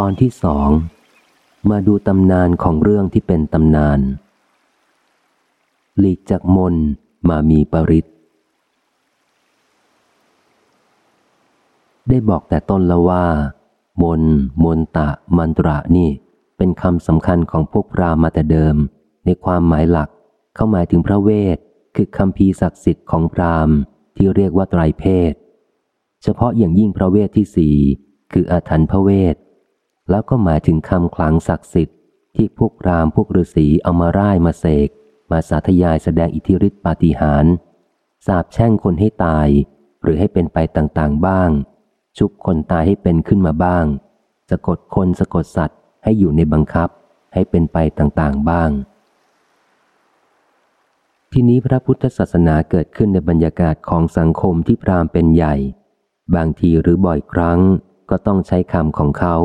ตอนที่สอง มาดูตำนานของเรื่องที่เป็นตำนาน หลีกจากมนมามีปริตได้บอกแต่ต้นแล้วว่า มน มนตะ มันตระนี่ เป็นคำสำคัญของพวกพราหมณ์มาแต่เดิม ในความหมายหลัก เข้าหมายถึงพระเวท คือคำพีศักดิ์สิทธิ์ของพราหมณ์ที่เรียกว่าไตรเพศ เฉพาะอย่างยิ่งพระเวทที่สี่คืออาถรรพ์พระเวท แล้วก็หมายถึงคำคลังศักดิ์สิทธิ์ที่พวกรามพวกฤาษีเอามาร่ายมาเสก มาสาธยายแสดงอิทธิฤทธิปาฏิหาริย์สาบแช่งคนให้ตาย หรือให้เป็นไปต่างๆบ้าง ชุบคนตายให้เป็นขึ้นมาบ้าง สะกดคนสะกดสัตว์ให้อยู่ในบังคับ ให้เป็นไปต่างๆบ้าง ทีนี้พระพุทธศาสนาเกิดขึ้นในบรรยากาศของสังคมที่พรามเป็นใหญ่ บางทีหรือบ่อยครั้งก็ต้องใช้คำของเขา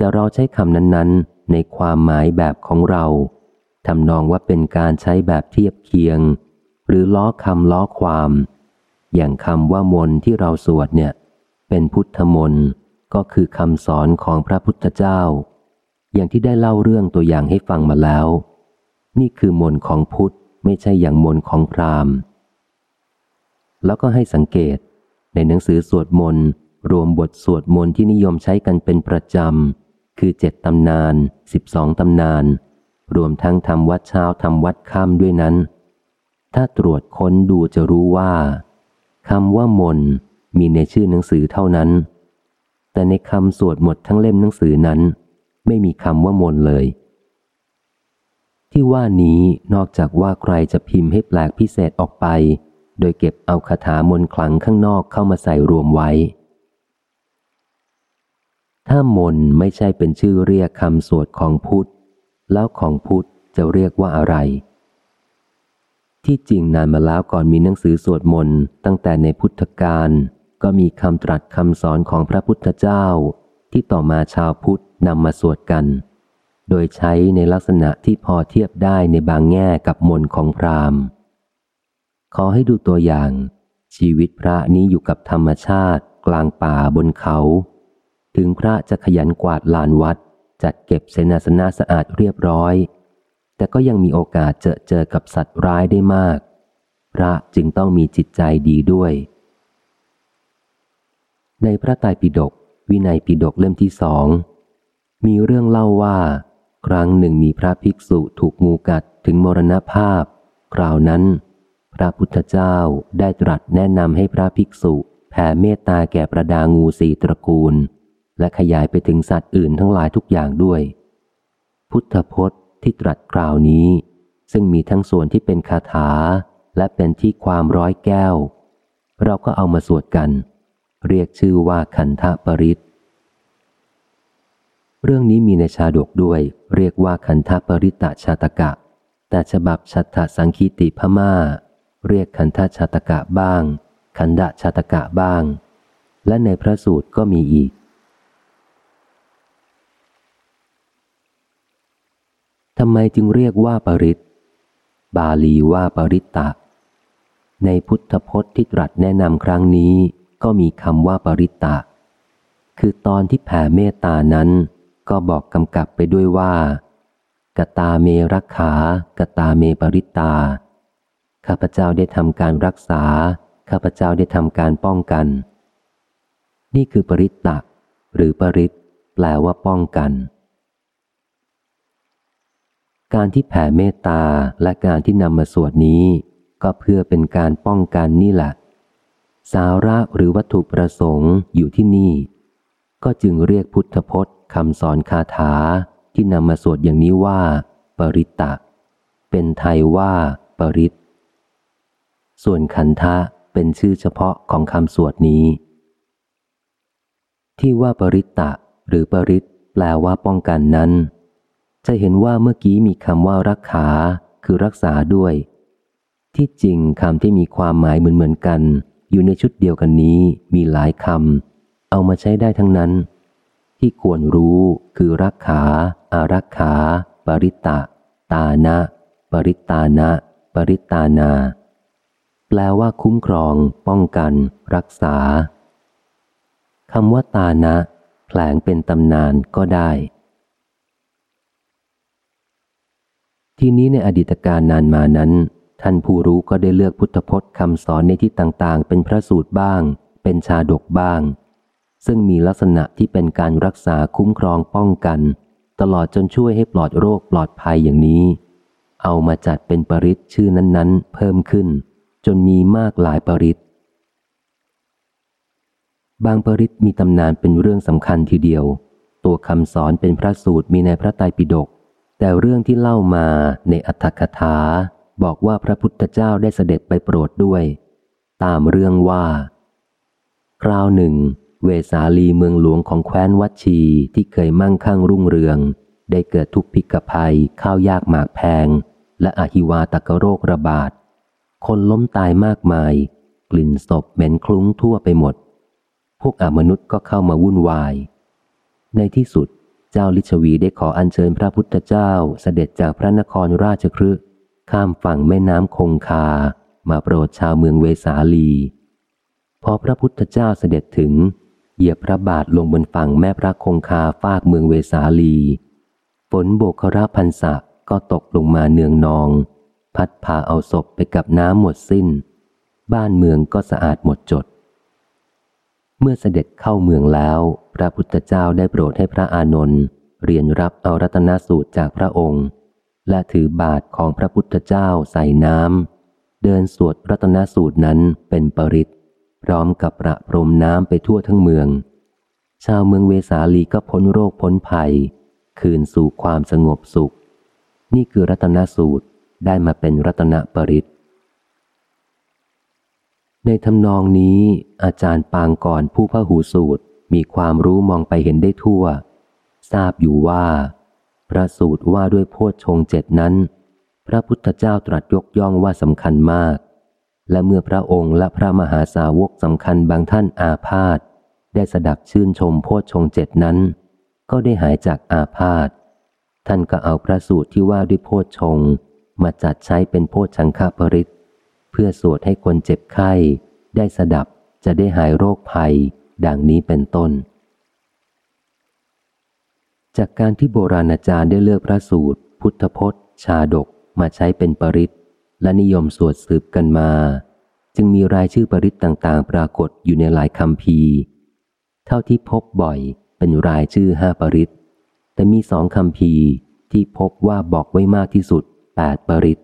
แต่เราใช้คำนั้นๆ ในความหมายแบบของเราทำนองว่าเป็นการใช้แบบเทียบเคียง หรือล้อคำล้อความ อย่างคำว่ามนที่เราสวดเนี่ย เป็นพุทธมนต์ก็คือคำสอนของพระพุทธเจ้า อย่างที่ได้เล่าเรื่องตัวอย่างให้ฟังมาแล้ว นี่คือมนต์ของพุทธไม่ใช่อย่างมนต์ของพราหมณ์ แล้วก็ให้สังเกต ในหนังสือสวดมนต์รวมบทสวดมนต์ที่นิยมใช้กันเป็นประจำ คือเจ็ดตำนานสิบสองตำนาน รวมทั้งทำวัดเช้าทำวัดค่ำด้วยนั้น ถ้าตรวจค้นดูจะรู้ว่าคำว่ามนมีในชื่อหนังสือเท่านั้น แต่ในคำสวดหมดทั้งเล่มหนังสือนั้น ไม่มีคำว่ามนเลย ที่ว่านี้นอกจากว่าใครจะพิมพ์ให้แปลกพิเศษออกไป โดยเก็บเอาคาถามนคลังข้างนอกเข้ามาใส่รวมไว้ ถ้ามนไม่ใช่เป็นชื่อเรียกคำสวดของพุทธ แล้วของพุทธจะเรียกว่าอะไร ที่จริงนานมาแล้วก่อนมีหนังสือสวดมนต์ตั้งแต่ในพุทธกาลก็มีคำตรัสคำสอนของพระพุทธเจ้า ที่ต่อมาชาวพุทธนำมาสวดกัน โดยใช้ในลักษณะที่พอเทียบได้ในบางแง่กับมนของพราหมณ์ขอให้ดูตัวอย่าง ชีวิตพระนี้อยู่กับธรรมชาติ กลางป่าบนเขา ถึงพระจะขยันกวาดลานวัด จัดเก็บเสนาสนะสะอาดเรียบร้อย แต่ก็ยังมีโอกาสเจอเจอกับสัตว์ร้ายได้มาก พระจึงต้องมีจิตใจดีด้วย ในพระไตรปิฎกวินัยปิฎกเล่มที่สองมีเรื่องเล่าว่า ครั้งหนึ่งมีพระภิกษุถูกงูกัดถึงมรณภาพ คราวนั้น พระพุทธเจ้าได้ตรัสแนะนำให้พระภิกษุแผ่เมตตาแก่ประดางูสีตระกูล และขยายไปถึงสัตว์อื่นทั้งหลายทุกอย่างด้วย พุทธพจน์ที่ตรัสคราวนี้ ซึ่งมีทั้งส่วนที่เป็นคาถา และเป็นที่ความร้อยแก้ว เราก็เอามาสวดกัน เรียกชื่อว่าขันธปริตเรื่องนี้มีในชาดกด้วย เรียกว่าขันธปริตะชาตกะ แต่ฉบับชัตถสังคีติพมา่า เรียกขันธชาตกะบ้าง ขันดะชาตกะบ้าง และในพระสูตรก็มีอีก ทำไมจึงเรียกว่าปริตบาลีว่าปริตตะ ในพุทธพจน์ที่ตรัสแนะนำครั้งนี้ ก็มีคำว่าปริตตะ คือตอนที่แผ่เมตตานั้น ก็บอกกำกับไปด้วยว่า กตาเมรักขากตาเมปริตตา ข้าพเจ้าได้ทำการรักษา ข้าพเจ้าได้ทำการป้องกัน นี่คือปริตตะ หรือปริตแปลว่าป้องกัน การที่แผ่เมตตาและการที่นำมาสวดนี้ ก็เพื่อเป็นการป้องกันนี่แหละ สาระหรือวัตถุประสงค์อยู่ที่นี่ ก็จึงเรียกพุทธพจน์คำสอนคาถาที่นำมาสวดอย่างนี้ว่า ปริตตะ เป็นไทยว่า ปริต ส่วนขันธะเป็นชื่อเฉพาะของคำสวดนี้ ที่ว่าปริตตะ หรือปริตแปลว่าป้องกันนั้น จะเห็นว่าเมื่อกี้มีคำว่ารักขาคือรักษาด้วย ที่จริงคำที่มีความหมายเหมือนเหมือนกัน อยู่ในชุดเดียวกันนี้มีหลายคำเอามาใช้ได้ทั้งนั้น ที่ควรรู้คือรักขาอารักขา ปริตตะตานะ ปริตานะ ปริตานา แปลว่าคุ้มครอง ป้องกัน รักษาคำว่าตานะแผลงเป็นตำนานก็ได้ ทีนี้ในอดีตการนานมานั้น ท่านผู้รู้ก็ได้เลือกพุทธพจน์คำสอนในที่ต่างๆ เป็นพระสูตรบ้าง เป็นชาดกบ้าง ซึ่งมีลักษณะที่เป็นการรักษาคุ้มครองป้องกัน ตลอดจนช่วยให้ปลอดโรคปลอดภัยอย่างนี้ เอามาจัดเป็นปริศชื่อนั้นๆ เพิ่มขึ้น จนมีมากหลายปริศบางปริศมีตำนานเป็นเรื่องสำคัญทีเดียว ตัวคำสอนเป็นพระสูตรมีในพระไตรปิฎก แต่เรื่องที่เล่ามาในอัตถกถาบอกว่าพระพุทธเจ้าได้เสด็จไปโปรดด้วย ตามเรื่องว่า คราวหนึ่ง เวสาลีเมืองหลวงของแคว้นวัชีที่เคยมั่งคั่งรุ่งเรือง ได้เกิดทุกพิกภัย ข้าวยากหมากแพง และอหิวาตกโรคระบาด คนล้มตายมากมาย กลิ่นศพเหม็นคลุ้งทั่วไปหมด พวกอมนุษย์ก็เข้ามาวุ่นวาย ในที่สุด เจ้าลิชวีได้ขออัญเชิญพระพุทธเจ้าเสด็จจากพระนครราชครึข้ามฝั่งแม่น้ำคงคา มาโปรดชาวเมืองเวสาลี พอพระพุทธเจ้าเสด็จถึง เหยียบพระบาทลงบนฝั่งแม่พระคงคาฟากเมืองเวสาลี ฝนโบกราพันสะก็ตกลงมาเนืองนอง พัดพาเอาศพไปกับน้ำหมดสิ้น บ้านเมืองก็สะอาดหมดจด เมื่อเสด็จเข้าเมืองแล้ว พระพุทธเจ้าได้โปรดให้พระอานนท์เรียนรับเอารัตนสูตรจากพระองค์ และถือบาทของพระพุทธเจ้าใส่น้ำเดินสวดรัตนสูตรนั้นเป็นปริตพร้อมกับประพรมน้ำไปทั่วทั้งเมือง ชาวเมืองเวสาลีก็พ้นโรคพ้นภัย คืนสู่ความสงบสุข นี่คือรัตนสูตรได้มาเป็นรัตนปริต ในทำนองนี้ อาจารย์ปางก่อนผู้พหูสูตรมีความรู้มองไปเห็นได้ทั่ว ทราบอยู่ว่า พระสูตรว่าด้วยโพชฌงเจ็ดนั้น พระพุทธเจ้าตรัสยกย่องว่าสำคัญมาก และเมื่อพระองค์และพระมหาสาวกสำคัญบางท่านอาพาธได้สดับชื่นชมโพชฌงเจ็ดนั้น ก็ได้หายจากอาพาธท่านก็เอาพระสูตรที่ว่าด้วยโพชฌงมาจัดใช้เป็นโพชฌังคาปริต เพื่อสวดให้คนเจ็บไข้ ได้สดับจะได้หายโรคภัย ดังนี้เป็นต้น จากการที่โบราณอาจารย์ได้เลือกพระสูตร พุทธพจน์ ชาดกมาใช้เป็นปริศและนิยมสวดสืบกันมา จึงมีรายชื่อปริศต่างๆ ปรากฏอยู่ในหลายคำพีเท่าที่พบบ่อยเป็นรายชื่อห้าปริศแต่มีสองคำพีที่พบว่าบอกไว้มากที่สุดแปดปริศ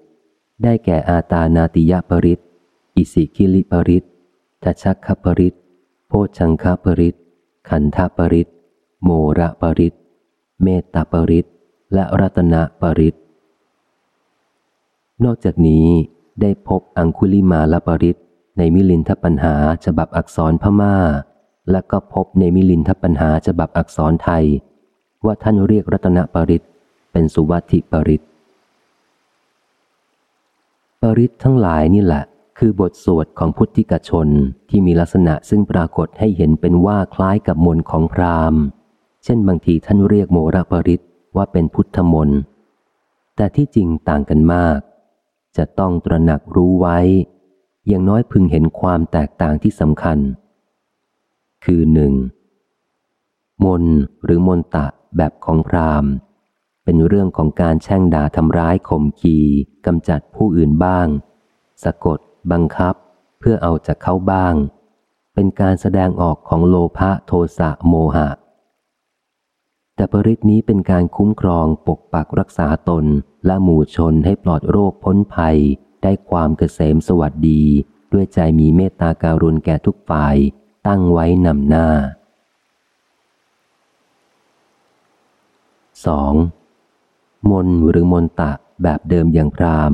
ได้แก่อาตานาติยปริตอิสิคิลิปริตธชัคคปริตโพชังคปริตขันธปริตโมระปริตเมตตาปริตและรัตนปริตนอกจากนี้ได้พบอังคุลิมาลปริตในมิลินทปัญหาฉบับอักษรพม่า และก็พบในมิลินทปัญหาฉบับอักษรไทย ว่าท่านเรียกรัตนปริตเป็นสุวัตถิปริต ริศทั้งหลายนี่แหละ คือบทสวดของพุทธิกชนที่มีลักษณะซึ่งปรากฏให้เห็นเป็นว่าคล้ายกับมนของพราหมณ์ เช่นบางทีท่านเรียกโมระปริศว่าเป็นพุทธมนแต่ที่จริงต่างกันมาก จะต้องตระหนักรู้ไว้ อย่างน้อยพึงเห็นความแตกต่างที่สำคัญ คือหนึ่งมนหรือมนตะแบบของพราหมณ์ เป็นเรื่องของการแช่งด่าทำร้ายข่มขีกำจัดผู้อื่นบ้าง สะกด บังคับ เพื่อเอาจากเขาบ้าง เป็นการแสดงออกของโลภะโทสะโมหะ แต่ปริตนี้เป็นการคุ้มครองปกปักรักษาตนและหมู่ชนให้ปลอดโรคพ้นภัย ได้ความเกษมสวัสดี ด้วยใจมีเมตตาการุณแก่ทุกฝ่าย ตั้งไว้นำหน้า 2. มนหรือมนตะแบบเดิมอย่างพราม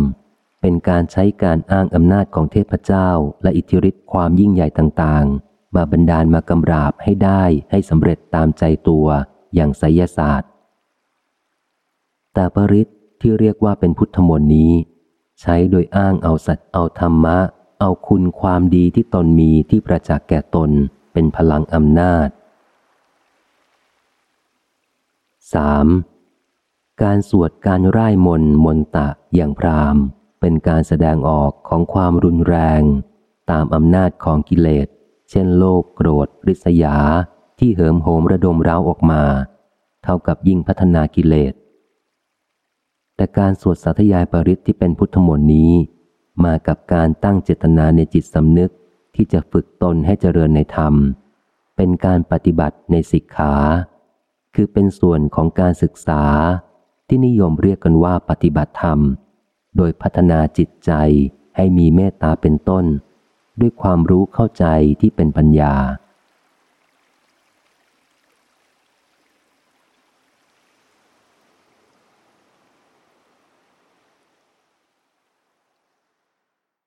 เป็นการใช้การอ้างอำนาจของเทพเจ้า และอิทธิฤทธิ์ความยิ่งใหญ่ต่างๆ มาบันดาลมากำราบให้ได้ให้สำเร็จตามใจตัวอย่างไสยศาสตร์ แต่ปริศที่เรียกว่าเป็นพุทธมนต์นี้ ใช้โดยอ้างเอาสัตว์เอาธรรมะ เอาคุณความดีที่ตนมีที่ประจักษ์แก่ตนเป็นพลังอำนาจ 3. การสวดการร่ายมนมนตะอย่างพรามเป็นการแสดงออกของความรุนแรง ตามอำนาจของกิเลส เช่นโลภโกรธริษยาที่เหิมโหมระดมร้าวออกมา เท่ากับยิ่งพัฒนากิเลส แต่การสวดสาธยายปริศที่เป็นพุทธมนต์นี้ มากับการตั้งเจตนาในจิตสำนึกที่จะฝึกตนให้เจริญในธรรม เป็นการปฏิบัติในสิกขา คือเป็นส่วนของการศึกษา ที่นิยมเรียกกันว่าปฏิบัติธรรม โดยพัฒนาจิตใจให้มีเมตตาเป็นต้น ด้วยความรู้เข้าใจที่เป็นปัญญา